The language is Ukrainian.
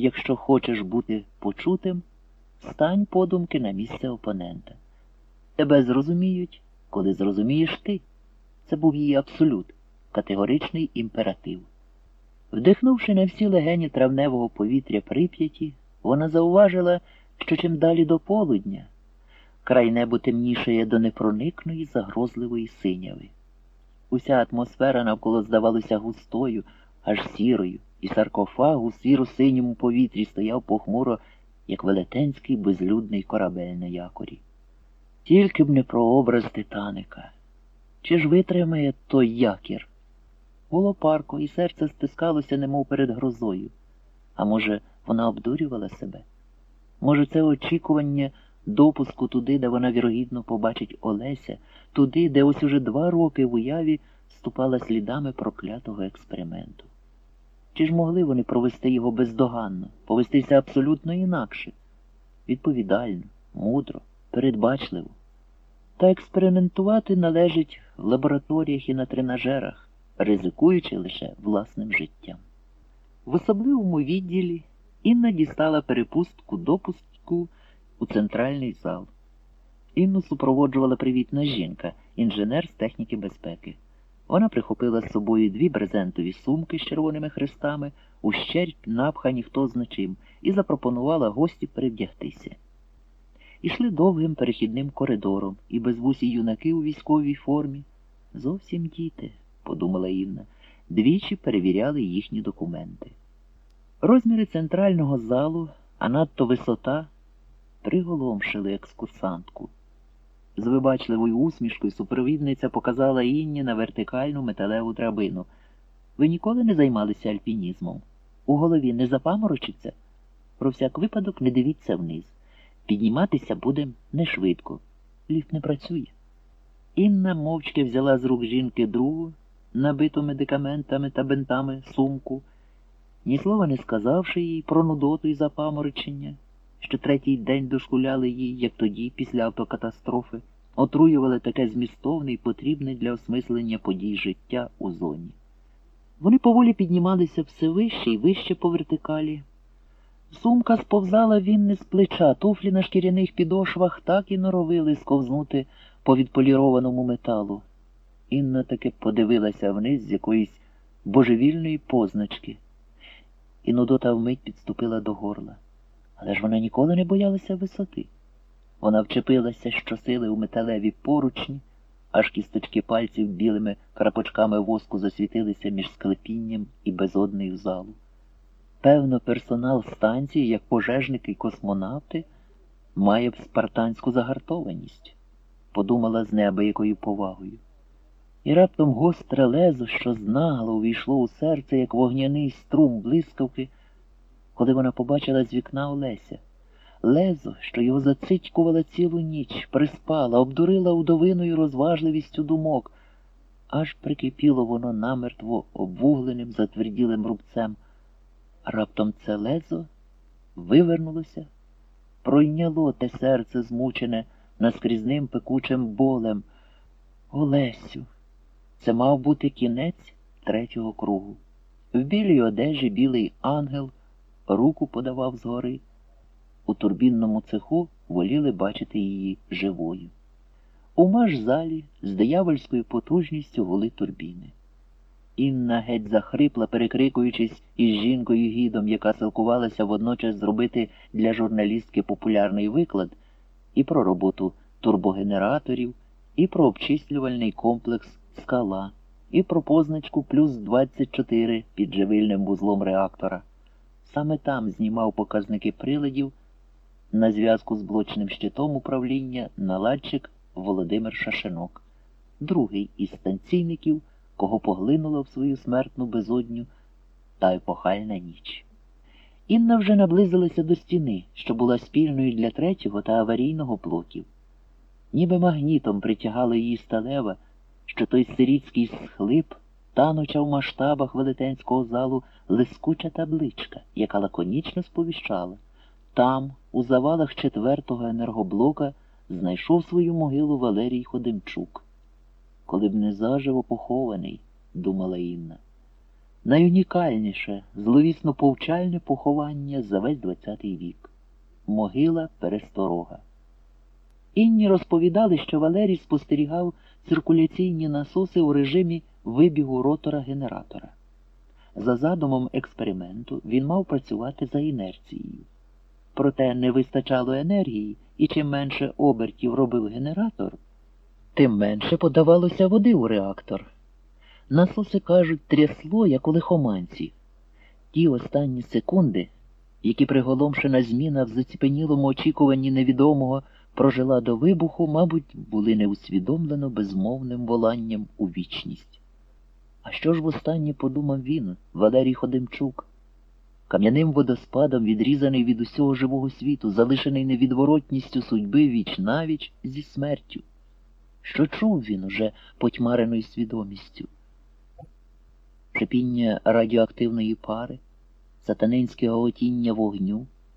якщо хочеш бути почутим, стань подумки на місце опонента. Тебе зрозуміють, коли зрозумієш ти. Це був її абсолют, категоричний імператив. Вдихнувши на всі легені травневого повітря прип'яті, вона зауважила, що чим далі до полудня, край небо темнішає до непроникної загрозливої синяви. Уся атмосфера навколо здавалася густою, аж сірою, і саркофаг у сіро-синьому повітрі стояв похмуро, як велетенський безлюдний корабель на якорі. Тільки б не про образ Титаника. Чи ж витримає той якір? Було парко, і серце стискалося, немов перед грозою. А може, вона обдурювала себе? Може, це очікування допуску туди, де вона вірогідно побачить Олеся, туди, де ось уже два роки в уяві ступала слідами проклятого експерименту. Чи ж могли вони провести його бездоганно, повестися абсолютно інакше, відповідально, мудро, передбачливо? Та експериментувати належить в лабораторіях і на тренажерах, ризикуючи лише власним життям. В особливому відділі Інна дістала перепустку допуску у центральний зал. Інну супроводжувала привітна жінка, інженер з техніки безпеки. Вона прихопила з собою дві брезентові сумки з червоними хрестами, ущерть напхані хто зна чим, і запропонувала гості перевдягтися. Ішли довгим перехідним коридором, і безвусі юнаки у військовій формі. Зовсім діти, подумала Інна, двічі перевіряли їхні документи. Розміри центрального залу, а надто висота, приголомшили екскурсантку. З вибачливою усмішкою супровідниця показала Інні на вертикальну металеву драбину. Ви ніколи не займалися альпінізмом? У голові не запаморочиться? Про всяк випадок не дивіться вниз. Підніматися буде не швидко. Ліфт не працює. Інна мовчки взяла з рук жінки другу, набиту медикаментами та бинтами сумку, ні слова не сказавши їй про нудоту і запаморочення, що третій день дошкуляли їй, як тоді, після автокатастрофи, отруювали таке змістовне і потрібне для осмислення подій життя у зоні. Вони поволі піднімалися все вище і вище по вертикалі. Сумка сповзала він з плеча, туфлі на шкіряних підошвах так і норовили сковзнути по відполірованому металу. Інна таки подивилася вниз з якоїсь божевільної позначки, і нудота вмить підступила до горла. Але ж вона ніколи не боялася висоти. Вона вчепилася щосили у металеві поручні, аж кісточки пальців білими крапочками воску засвітилися між склепінням і безоднею залу. Певно, персонал станції, як пожежники й космонавти, має спартанську загартованість, подумала з неабиякою повагою. І раптом гостре лезо, що знагло увійшло у серце, як вогняний струм блискавки, коли вона побачила з вікна Олеся. Лезо, що його зацитькувала цілу ніч, приспала, обдурила удовиною розважливістю думок, аж прикипіло воно намертво обвугленим, затверділим рубцем. Раптом це лезо вивернулося, пройняло те серце змучене наскрізним пекучим болем. Олесю, це мав бути кінець третього кругу. В білій одежі білий ангел руку подавав згори. У турбінному цеху воліли бачити її живою. У маш-залі з диявольською потужністю гули турбіни. Інна геть захрипла, перекрикуючись із жінкою гідом, яка силкувалася водночас зробити для журналістки популярний виклад і про роботу турбогенераторів, і про обчислювальний комплекс скала, і про позначку плюс 24 під живильним вузлом реактора. Саме там знімав показники приладів на зв'язку з блочним щитом управління наладчик Володимир Шашинок, другий із станційників кого поглинула в свою смертну безодню та епохальна ніч. Інна вже наблизилася до стіни, що була спільною для третього та аварійного блоків. Ніби магнітом притягала її сталева, що той сирітський схлип тануча в масштабах велетенського залу лискуча табличка, яка лаконічно сповіщала. Там, у завалах четвертого енергоблока, знайшов свою могилу Валерій Ходимчук коли б не заживо похований, думала Інна. найунікальніше, зловісно повчальне поховання за весь ХХ вік могила пересторога. Інні розповідали, що Валерій спостерігав циркуляційні насоси у режимі вибігу ротора генератора. За задумом експерименту він мав працювати за інерцією. Проте не вистачало енергії, і чим менше обертів робив генератор, тим менше подавалося води у реактор. Насоси, кажуть, трясло, як у лихоманці. Ті останні секунди, які приголомшена зміна в заціпенілому очікуванні невідомого прожила до вибуху, мабуть, були неусвідомлено безмовним воланням у вічність. А що ж востаннє подумав він, Валерій Ходимчук? Кам'яним водоспадом, відрізаний від усього живого світу, залишений невідворотністю судьби віч навіч зі смертю. Що чув він уже потьмареною свідомістю? Шипіння радіоактивної пари, сатанинське гоготіння вогню,